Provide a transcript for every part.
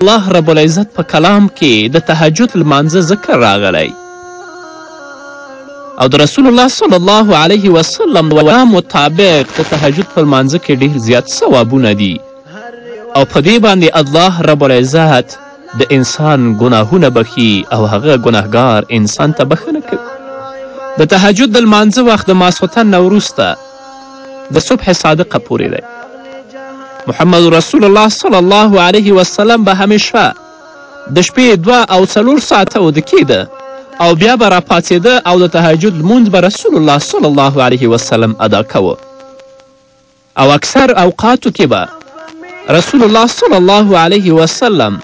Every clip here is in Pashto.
الله رب العزت په کلام کې د تهجد لمانځه ذکر راغلی او د رسول الله صلی الله علیه وسلم د وینا مطابق د تهجد په لمانځه کې ډېر زیات ثوابونه دي او په دې باندې الله رب العزت د انسان ګناهونه بخي او هغه ګناهګار انسان ته بخښنه کوي د تهجد د لمانځه وخت د ماسخوتن نه وروسته د صبح صادقه پورې دی محمد رسول الله صلی الله علیه وسلم به همیشه د شپې دوه او څلور ساعته اوده کیده او بیا به راپاڅېده او د تهجد لمونځ به رسول الله صلی الله علیه وسلم ادا کوه او اکثر اوقاتو کې به رسول الله صلی الله علیه وسلم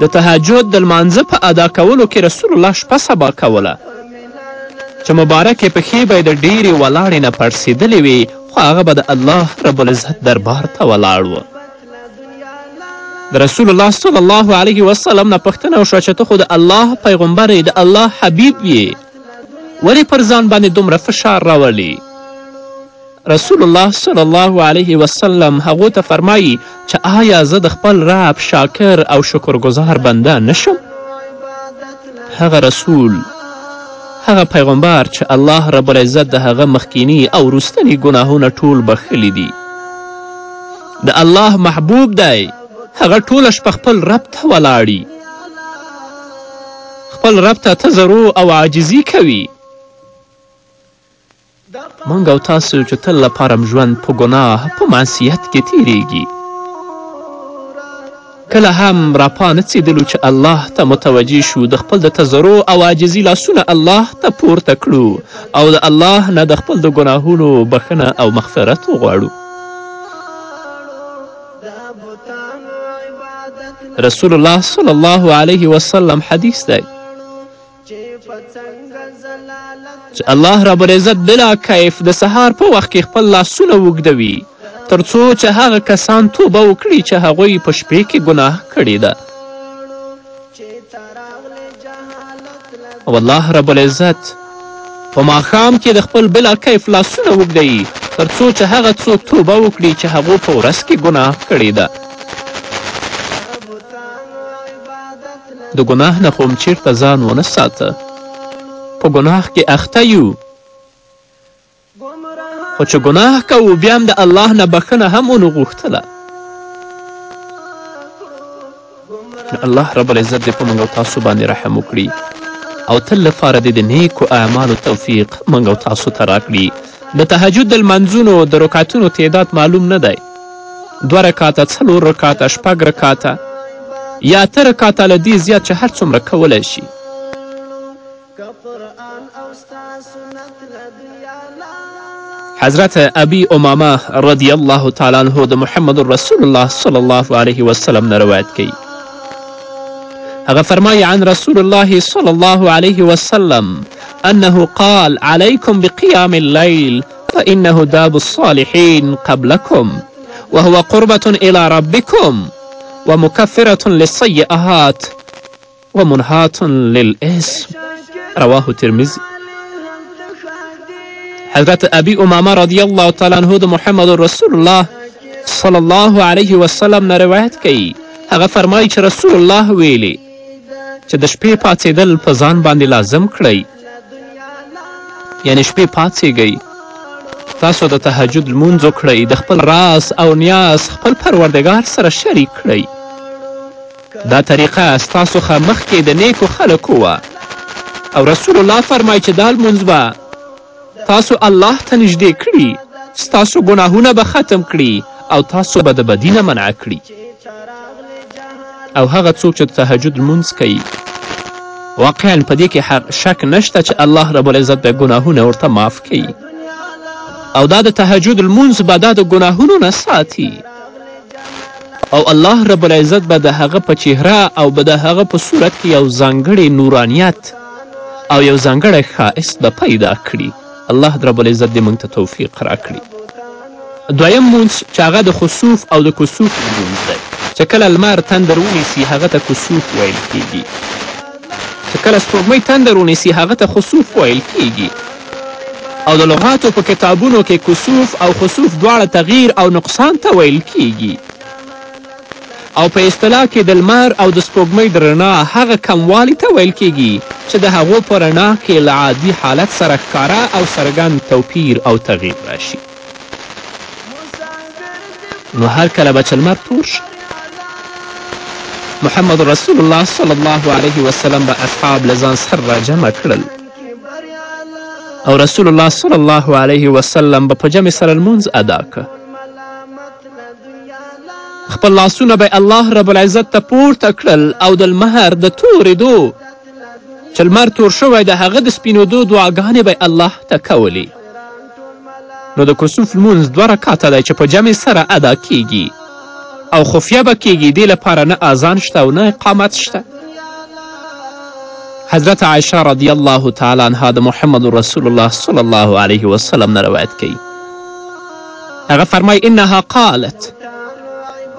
د تهجد د لمانځه په ادا کولو کې رسول الله شپه سبا کوله چې مبارکې پښې به یې د ډېرې ولاړې نه پړسېدلې وې خو هغه به د الله رب العزت دربار ته ولاړ و د رسول الله صلی الله علیه وسلم نه پوښتنه وشوه چې ته خو د الله پیغمبر د الله حبیب یې ولې پر ځان باندې دومره فشار راولي رسول الله صلی الله علیه وسلم هغو ته فرمایی چې آیا زه د خپل رب شاکر او شکرګزار بنده نشم هغه رسول هغه پیغمبر چې الله رب العزت د هغه مخکینی او وروستني ګناهونه ټول بخښلي دي د الله محبوب دی هغه ټوله شپه خپل رب ته ولاړي خپل رب ته تزرو او عاجزي کوي مونږ او تاسو چې تل لپاره ژوند په ګناه په معصیت کې تیریږي کله هم راپا نه څیدلو چې الله ته متوجه شو د خپل د تزرو او عاجزي لاسونه الله ته پورته کړو او د الله نه د خپل د ګناهونو بخښنه او مغفرت وغواړو رسول الله صلی الله علیه وسلم حدیث دی چې په څنګه زلالت چې الله رب العزت بلا کیف د سهار په وخت کې خپل لاسونه اوږدوي تر څو چې هغه کسان توبه وکړي چې هغوی په شپې کې ګناه کړې ده او الله رب العزت په ماښام کې د خپل بلا کیف لاسونه اوږدوي تر څو چې هغه څوک توبه وکړي چې هغو په ورځ کې ګناه کړې ده د ګناه نه قوم چیرته ځان ونه ساته په ګناه کې اخته یو خو چې ګناه کوو بیا هم د الله نه بخښنه هم ونه غوښتله الله رب العزت دې په موږ او تاسو باندې رحم وکړي او تل لپاره دې د نیکو اعمالو توفیق موږ او تاسو ته راکړي د تهجد د لمنځونو د رکعتونو تعداد معلوم نه دی دوه رکعته، څلور رکعته، شپږ رکعته یا اته رکعته له دې زیات چې هر څومره کولی شي. حضرت ابي امامه رضی الله تعالی عنه د محمد رسول الله صلی الله علیه وسلم نه روایت کوي هغه فرمایي عن رسول الله صلی الله علیه وسلم انه قال عليكم بقيام الليل فإنه داب الصالحين قبلكم وهو قربة إلى ربكم ومكفرة للسيئات ومنهاة للإثم رواه ترمزي حضرت ابي امامه رضی الله تعالی عنه د محمد رسول الله صلی الله علیه وسلم نه روایت کوي هغه فرمایي چې رسول الله ویلي چې د شپې پاڅېدل په ځان باندې لازم کړئ یعنې شپې پاڅېږئ تاسو د تهجد لمونځ وکړئ د خپل راز او نیاز خپل پروردګار سره شریک کړئ دا طریقه ستاسو څخه مخکې د نیکو خلکو وه او رسول الله فرمای چې دا لمونځ به تاسو الله ته نږدې کړي، ستاسو ګناهونه به ختم کړي او تاسو به د بدي نه منع کړي. او هغه څوک چې د تهجد لمونځ کوي واقعا په دې کې شک نشته چې الله رب العزت به ګناهونه ورته معاف کوي او دا د تهجد لمونځ به دا د ګناهونو نه ساتي او الله رب العزت به د هغه په چهره او به د هغه په صورت کې یو ځانګړی نورانیت او یو ځانګړی ښایست به پیدا کړي الله رب العزت دې موږ ته توفیق راکړي دویم مونځ چې هغه د خسوف او د کسوف لمونځ دی چې کله لمر تندر ونیسي هغه ته کسوف ویل کیږي چې کله سپوږمۍ تندر ونیسي هغه ته خسوف ویل کیږي او د لغاتو په کتابونو کې کسوف او خسوف دواړه تغییر او نقصان ته ویل کیږي او په اصطلاح کې د لمر او د سپوږمۍ د رڼا هغه کموالي ته ویل کېږي چې د هغو په رڼا کې له عادي حالت سره ښکاره او څرګند توپیر او تغییر راشي نو هر کله به چې لمر تور شي محمد رسول الله صلی الله علیه وسلم به اصحاب له ځان سره راجمع کړل او رسول الله صلی الله علیه وسلم به په جمع سره لمونځ ادا که خپل لاسونه به الله رب العزت ته پورته کړل او د لمر د تورېدو چې لمر تور شوی د هغه د سپینېدو دعاګانې به الله ته کولې نو د کسوف لمونځ دوه رکاته دی چې په جمع سره ادا کیږي او خفیه به کیږي دې لپاره نه اذان شته او نه اقامت شته حضرت عایشه رضی الله تعالی عنها د محمد رسول الله صلی الله علیه وسلم نه روایت کوي هغه فرمای انها قالت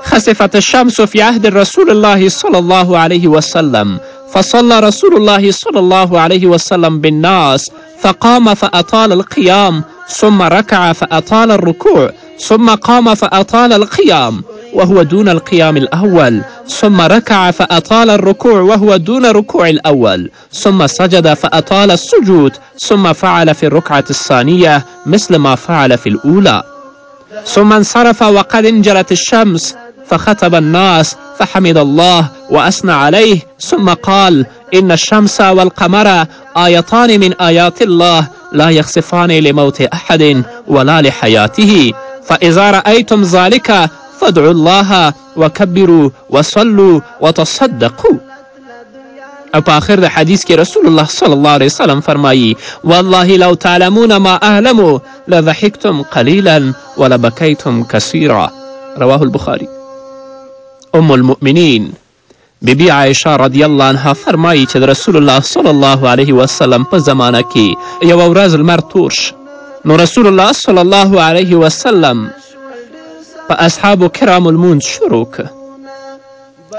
خسفت الشمس في عهد رسول الله صلی الله علیه وسلم فصلى رسول الله صلى الله عليه وسلم بالناس فقام فأطال القيام ثم ركع فأطال الركوع ثم قام فأطال القيام وهو دون القيام الأول ثم ركع فأطال الركوع وهو دون ركوع الأول ثم سجد فأطال السجود ثم فعل في الركعة الثانية مثل ما فعل في الأولى ثم انصرف وقد انجلت الشمس فخطب الناس فحمد الله وأثنى عليه ثم قال إن الشمس والقمر آيتان من آيات الله لا يخسفان لموت أحد ولا لحياته فإذا رأيتم ذلك فادعوا الله وكبروا وصلوا وتصدقوا او په آخر د حدیث کې رسول الله صلی الله علیه وسلم فرمایی والله لو تعلمون ما اعلمو لضحکتم قلیلا ولبکیتم کثیرا رواه البخاری ام المؤمنین بیبی عایشه رضی الله عنها فرمایی چې د رسول الله صلی الله علیه وسلم په زمانه کې یوه ورځ لمر تور نو رسول الله صلی الله علیه وسلم په اصحابو کرامو لمونځ شروع که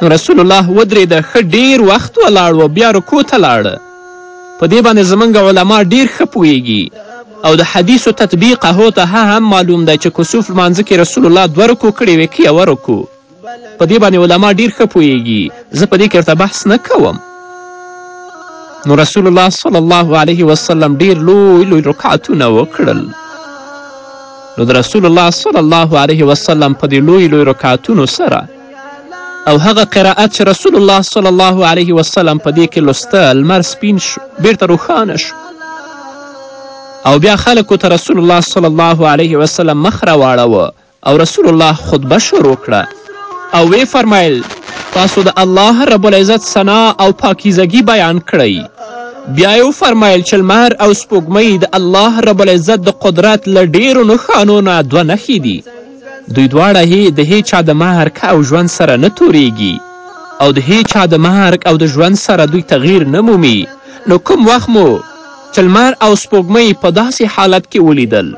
رسول الله ودرېده ښه ډیر وخت ولاړ و بیا رکو ته لاړه په دې باندې زمونږ علما ډیر ښه پوهیږي او د حدیثو تطبیق هو ته هم معلوم ده چې کسوف لمانځه کې رسول الله دوه رکو کړې وې که یوه رکو په دې باندې علما ډیر ښه پوهیږي زه په دې کې ورته بحث نه کوم نو رسول الله صلی الله علیه وسلم ډیر لوی لوی رکعتونه وکړل نو د رسول الله صلی الله علیه وسلم په دې لوی لوی رکعتونو سره او هغه قرائت چې رسول الله صلی الله علیه وسلم په دې کې لوسته لمر سپین شو بیرته روښانه شو او بیا خلکو ته رسول الله صلی الله علیه وسلم مخ راواړوه او رسول الله خطبه شروع کړه او وی فرمایل تاسو د الله رب العزت سنا او پاکیزګي بیان کړئ بیا یې وفرمایل چې لمر او سپوږمۍ د الله رب العزت د قدرت له ډیرو نښانو نه دوه نښې دي دوی دواړه هی د هیچا د مرګ او ژوند سره نه تورېږي او د هیچا د مرګ او د ژوند سره دوی تغییر نه مومي نو کوم وخت مو چې لمر او سپوږمۍ په داسې حالت کې ولیدل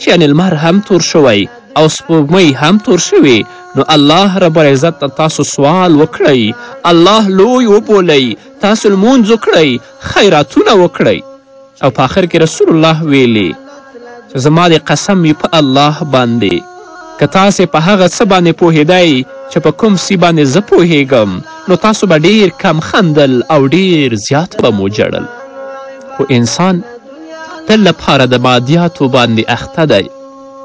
چې یعنې لمر هم تور شوی او سپوږمۍ هم تور شوې نو الله رب العزت ته تاسو سوال وکړئ الله لوی وبولئ تاسو لمونځ وکړئ خیراتونه وکړئ او په آخر کې رسول الله ویلي چې زما دې قسم وي په الله باندې که تاسې په هغه څه باندې پوهېدی چې په کوم سی باندې زه پوهېږم نو تاسو به ډیر کم خندل او ډیر زیات به مو جړل خو انسان تل لپاره د مادیاتو باندې اخته دی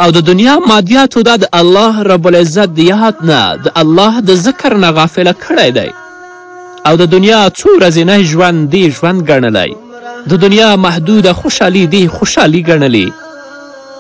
او د دنیا مادیاتو دا د الله رب العزت د یاد نه د الله د ذکر نه غافله کړی دی او د دنیا څو ورځینی ژوند دې ژوند ګڼلی د دنیا محدوده خوشحالي دې خوشحالي ګڼلې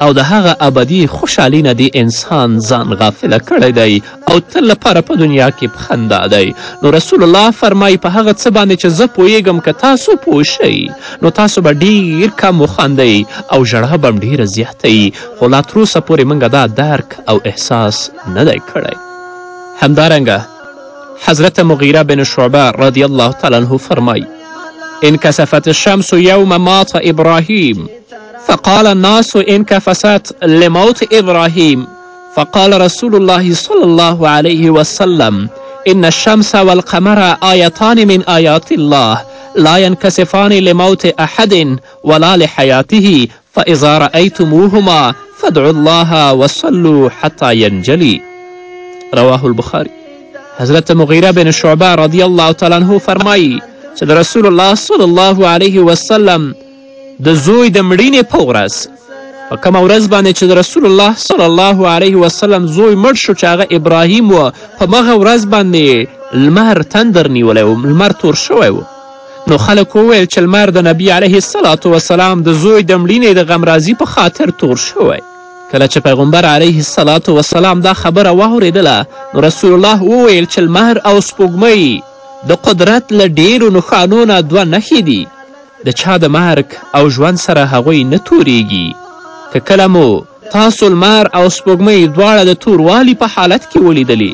او د هغه ابدي خوشحالي نه دې انسان ځان غافله کړی دی او تل لپاره په دنیا کې په خندا دی نو رسول الله فرمایي په هغه څه باندې چې زه پوهیږم که تاسو پوه شئ نو تاسو به ډیر کم وخاندئ او ژړا به هم ډیره زیاته خو لا تر اوسه پورې موږ دا درک او احساس نه دی کړی همدارنګه حضرت مغیره بن شعبه رضی الله تعالی عنه فرمایي انکسفت الشمس یوم مات ابراهیم فقال الناس إن فسات لموت إبراهيم فقال رسول الله صلى الله عليه وسلم إن الشمس والقمر آيتان من آيات الله لا ينكسفان لموت أحد ولا لحياته فاذا رأیتموهما فادعوا الله وصلوا حتی ینجلی رواه البخاری حضرت مغیره بن شعبه رضی الله تعالی عنه فرمایی چې د رسول الله صلی الله علیه وسلم د زوی د مړینې په ورځ په کومه ورځ باندې چې د رسول الله صلی الله علیه وسلم زوی مړ شو چې هغه ابراهیم و په مغه ورځ باندې لمر تندر نیولی و لمر تور شوی و نو خلک وویل چې لمر د نبی علیه الصلاة وسلام د زوی د مړینې د غمرازي په خاطر تور شوی کله چې پیغمبر علیه الصلاة وسلام دا خبره واورېدله نو رسول الله وویل چې لمر او سپوږمۍ د قدرت له ډیرو نښانو نه دوه نښې دي د چا د مرګ او ژوند سره هغوی نه توریږي که کله مو تاسو لمر او سپوږمۍ دواړه د توروالي په حالت کې ولیدلې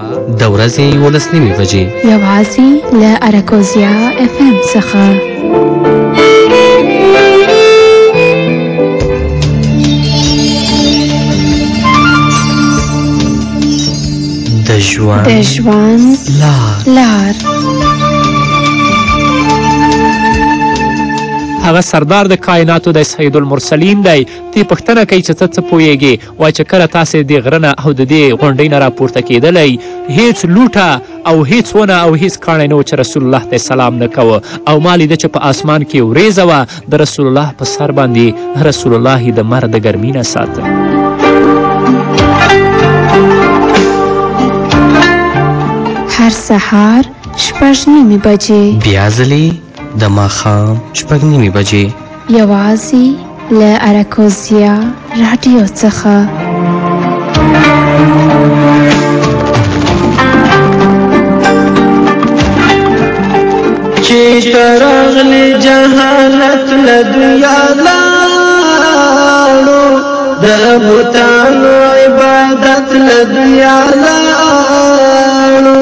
د ورځې یولس نیمې بجې یوازې له ارکوزیا اف ام څخه د ژوند د ژوند لار لار هغه سردار د کائناتو دی سید المرسلین دی تی پښتنه کوي چې ته څه پوهیږي وای چې کله تاسې دې غره نه او د دې غونډۍ نه راپورته کېدلی هیڅ لوټه او هیڅ ونه او هیڅ کاڼی نه و چې رسول الله ته سلام نه کوه او ما لیده چې په آسمان کې وریځه وه د رسول الله په سر باندې رسول الله د مر د ګرمي نه ساته هر سهار شپږ نیمې بجې بیا ځلې د ماښام شپږ نیمې بجې یوازې له اراکوزیا راډیو څخه چې ترغلې جهالت له دنیا لاړو د بوتانو عبادت له دنیا لاړو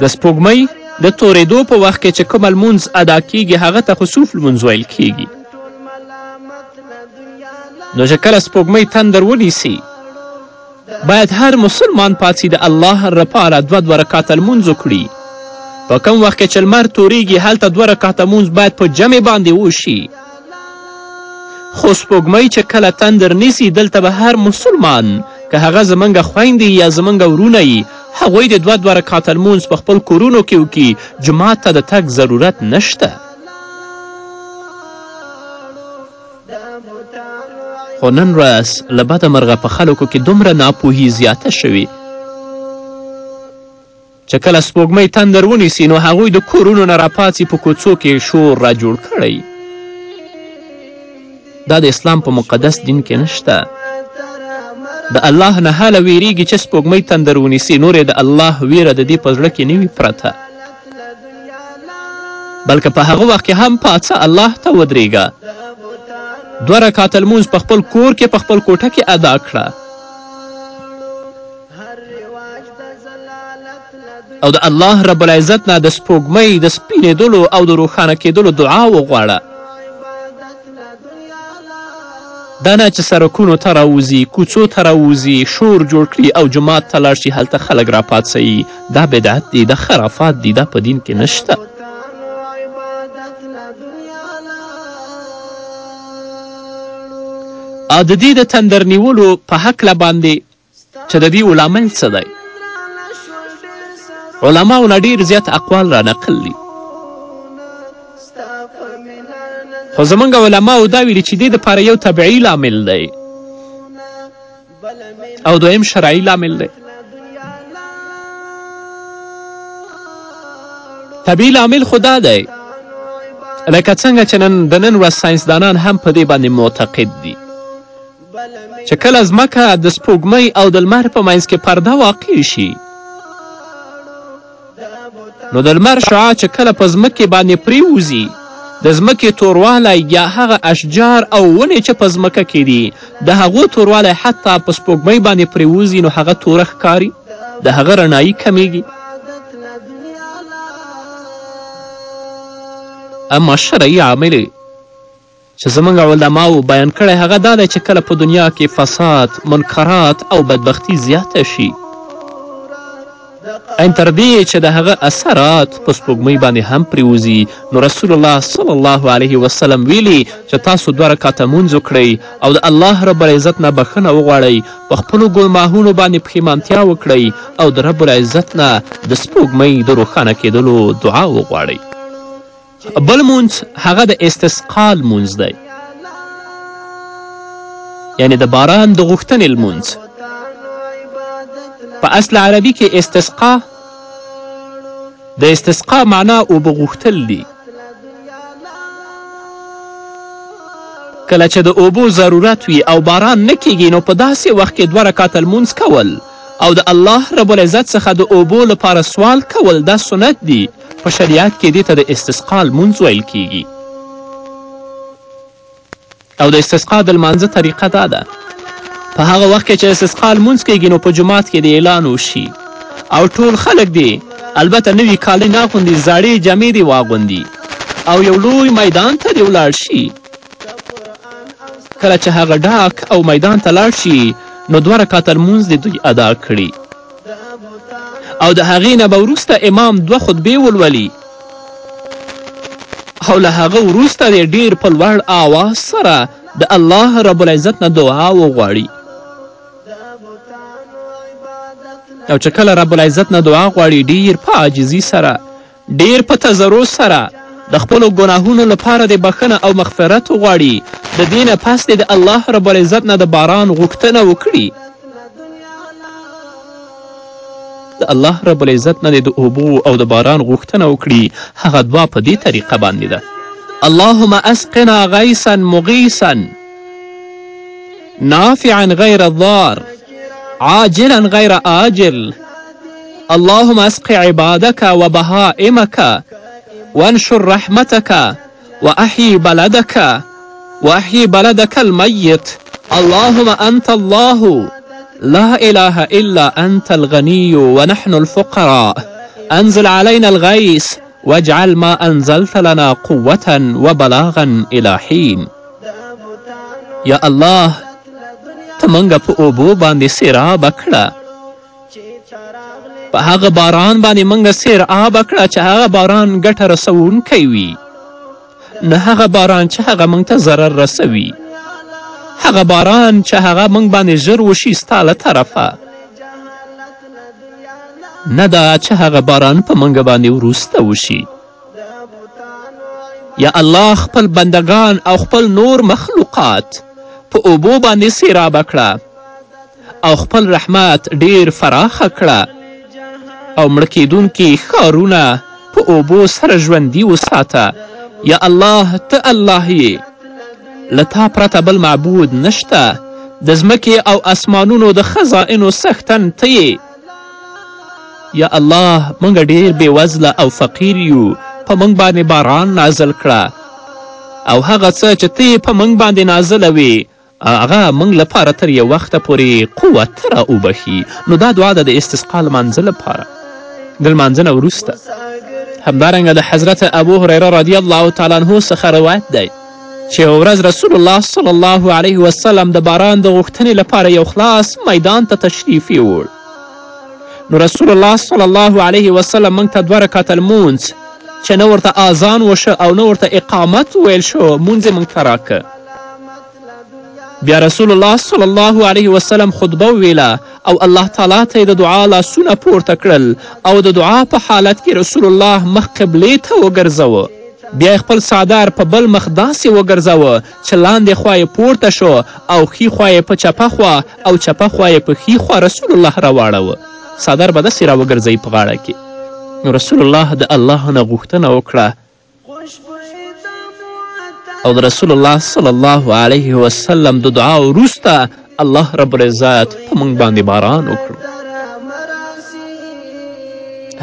د سپوږمۍ د تورېدو په وخت کې چې کومه لمونځ ادا کیږي هغه ته خصوف لمونځ ویل کیږي نو چې کله سپوږمۍ تندر ونیسي باید هر مسلمان پاڅي د الله لپاره دوه دوه رکاته لمونځ وکړي په کوم وخت کې چې لمر توریږي هلته دوه رکاته مونځ باید په جمع باندې وشي خو سپوږمۍ چې کله تندر نیسي دلته به هر مسلمان که هغه زمونږ خویندې یا زمونږ ورونه یي هغوی د دوه دوه رکعته لمونځ په خپل کورونو کې وکړي جومات ته د تګ ضرورت نشته خو نن ورځ له بده مرغه په خلکو کې دومره ناپوهي زیاته شوې چې کله سپوږمۍ تندر ونیسي نو هغوی د کورونو نه راپاڅي په کوڅو کې شور را جوړ کړی دا د اسلام په مقدس دین کې نشته د الله نه هله ویریږي چې سپوږمۍ تندر ونیسي نورې د الله ویره د دې په زړه کې نه وي پرته بلکې په هغه وخت کې هم پاڅه الله ته ودرېږه دوه رکاته لمونځ په خپل کور کې په خپل کوټه کې ادا کړه او د الله رب العزت نه د سپوږمۍ د سپینېدلو او د روښانه کېدلو دعا وغواړه دا نه چې سرکونو ته راوځي کوڅو ته راوځي شور جوړ کړي او جومات ته لاړ شي هلته خلک راپاڅوي دا بدعت دی دا خرافات دی دا په دین کې نشته او د دې د تندر نیولو په هکله باندې ته د دې لامل څه دی؟ علماو لا ډېر زیات اقوال را نقل دي خو زمونږ علماو دا ویلي چې دې دپاره یو طبعي لامل دی او دویم شرعي لامل دی طبیعي لامل خو دا دی لکه څنګه چې نن د نن ورځ ساینسدانان هم په دې باندې معتقد دي چې کله ځمکه د سپوږمۍ او د لمر په منځ کې پرده واقع شي نو د لمر شعا چې کله په ځمکې باندې پریوځي د ځمکې توروالی یا هغه اشجار او ونې چې په ځمکه کې دي د هغو توروالی حتی په سپوږمۍ باندې پریوځي نو هغه توره ښکاري د هغه رڼایي کمیږي اما شرعي عاملې چې زموږ علماو بیان کړی هغه دا دی چې کله په دنیا کې فساد منکرات او بدبختی زیاته شي ان تر دې چې د هغه اثرات په سپوږمۍ باندې هم پریوځي نو رسول الله صلی الله علیه وسلم ویلي چې تاسو دوه رکاته مونځ وکړئ او د الله رب العزت نه بښنه وغواړئ په خپلو ګناهونو باندې پښیمانتیا وکړئ او د رب العزت نه د سپوږمۍ د روښانه کیدلو دعا وغواړئ بل مونځ هغه د استسقا لمونځ دی یعنی د باران د غوښتنې لمونځ په اصل عربي کې استسقا د استسقا معنا اوبه غوښتل دي کله چې د اوبو ضرورت وي او باران نه کیږي نو په داسې وخت کې دوه رکاته لمونځ کول او د الله رب العزت څخه د اوبو لپاره سوال کول دا سنت دي په شریعت کې دې ته د استسقا لمونځ ویل کیږي او د استسقا د لمانځه طریقه دا ده په هغه وخت کې چې استسقا لمونځ کیږي نو په جومات کې دې اعلان وشي او ټول خلک دې البته نوي کالۍ نه اغوندي زړې جامې دې واغوندي او یو لوی میدان ته دې ولاړ شي کله چې هغه ډاک او میدان ته لاړ شي نو دوه رکاته لمونځ دې دوی ادا کړي او د هغې نه به وروسته امام دوه خطبې ولولي او له هغه وروسته یې ډیر په لوړ آواز سره د الله رب العزت نه دعا وغواړي او چې کله رب العزت نه دعا غواړي ډیر په عاجزي سره ډېر په تضرع سره د خپلو ګناهونو لپاره دې بخښنه او مغفرت وغواړي د دې نه پس دې د الله رب العزت نه د باران غوښتنه وکړي د الله رب العزت نه د اوبو او د باران غوښتنه وکړي هغه دعا په دې طریقه باندې ده اللهم اسقنا غیثا مغیثا نافعا غیر ضار عاجلا غیر آجل اللهم اسق عبادك وبهائمك وانشر رحمتك وأحيي بلدك وأحيي بلدك الميت اللهم أنت الله لا إله إلا أنت الغني ونحن الفقراء أنزل علينا الغيث واجعل ما أنزلت لنا قوة وبلاغا إلى حين یا الله ته موږ په اوبو باندې سیراب کړه په هغه باران باندې موږ سیر آب کړه چې هغه باران ګټه رسوونکی وي نه هغه باران چې هغه موږ ته ضرر رسوي هغه باران چې هغه موږ باندې ژر وشي ستا له طرفه نه دا چې هغه باران په موږ باندې وروسته وشي یا الله خپل بندگان او خپل نور مخلوقات په اوبو باندې سیرابه کړه او خپل رحمت ډیر فراخه کړه او مړه کیدونکي ښارونه په اوبو سره ژوندي وساته یا الله ته الله یې له تا پرته بل معبود نشته د ځمکې او اسمانونو د خزائنو څښتن ته یې یا الله موږ ډیر بېوزله او فقیر یو په موږ باندې باران نازل کړه او هغه څه چې ته په موږ باندې نازلوې هغه موږ لپاره تر یو وخته پورې قوت را وبښي نو دا دعا ده د استسقا لمانځه لپاره د لمانځه نه وروسته همدارنګه د حضرت ابو هریره رضی الله تعالی عنه څخه روایت دی چې یو ورځ رسول الله صلی الله علیه وسلم د باران د غوښتنې لپاره یو خلاص میدان ته تشریف یوړ نو رسول الله صلی الله علیه وسلم موږ ته دوه رکاته لمونځ چې نه ورته آذان وشو او نه ورته اقامت ویل شو مونځ یې موږ ته راکه بیا رسول الله صلی الله علیه وسلم خطبه ویله او الله تعالی ته یې د دعا لاسونه پورته کړل او د دعا په حالت کې رسول الله مخ قبلې ته وګرځوه بیا خپل څادر په بل مخ داسې وګرځوه چې لاندې خوا یې پورته شو او ښي خوا یې په چپه خوا او چپه خوا یې په ښي خوا رسول الله راواړوه څادر به داسې راوګرځوي په غاړه کې نو رسول الله د الله نه غوښتنه وکړه او د رسول الله صلی الله علیه وسلم د دعا وروسته الله رب العزت په موږ باندې باران وکړو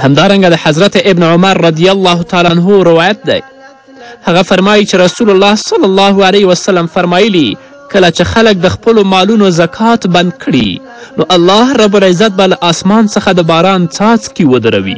همدارنګه د حضرت ابن عمر رضی الله تعالی عنه روایت دی هغه فرمایي چې رسول الله صلی الله علیه وسلم فرمایلی کله چې خلک د خپلو مالونو زکات بند کړي نو الله رب العزت به له آسمان څخه د باران څاڅکي ودروي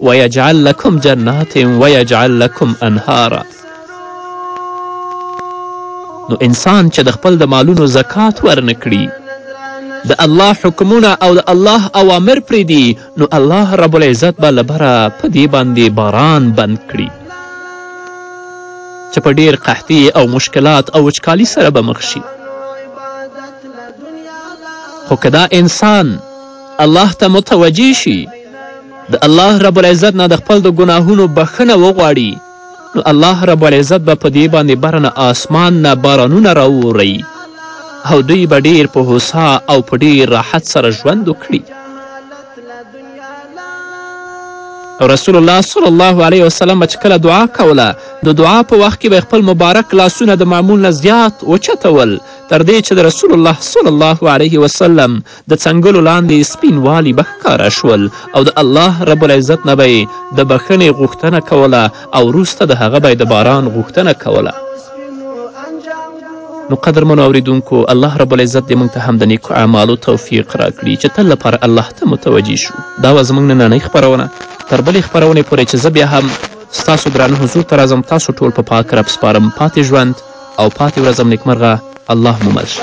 ويجعل لكم جنات ويجعل لكم انهارا نو انسان چې د خپل د مالونو زکات ورنکړي د الله حکمونه او د الله اوامر پریږدي نو الله رب العزت به له بره په دې باندې باران بند کړي چې په ډیر قحطي او مشکلات او وچکالي سره به مخ شي خو که دا انسان الله ته متوجه شي د الله رب العزت نه د خپل د ګناهونو بخښنه وغواړي نو الله رب العزت به په دې باندې برنه آسمان نه بارانونه راووروي او دوی به ډیر په هوسا او په ډیر راحت سره ژوند وکړي رسول الله صلی الله علیه وسلم به چې کله دعا کوله د دعا په وخت کې به خپل مبارک لاسونه د معمول نه زیات وچتول تر دې چې د رسول الله صلی الله علیه وسلم د څنګلو لاندې سپین والي به ښکاره شول او د الله رب العزت نه به د بخښنې غوښتنه کوله او وروسته د هغه به د باران غوښتنه کوله نو قدرمنو اوریدونکو الله رب العزت دې موږ ته هم د نیکو اعمالو توفیق راکړي چې تل لپاره الله ته متوجه شو دا وه زموږ نننۍ خپرونه تر بلې خپرونې پورې چې زه بیا هم ستاسو درانه حضور ته راځم تاسو ټول په پاک رب سپارم پاتې ژوند او پاتې ورځم نېکمرغه الله مو مل شه.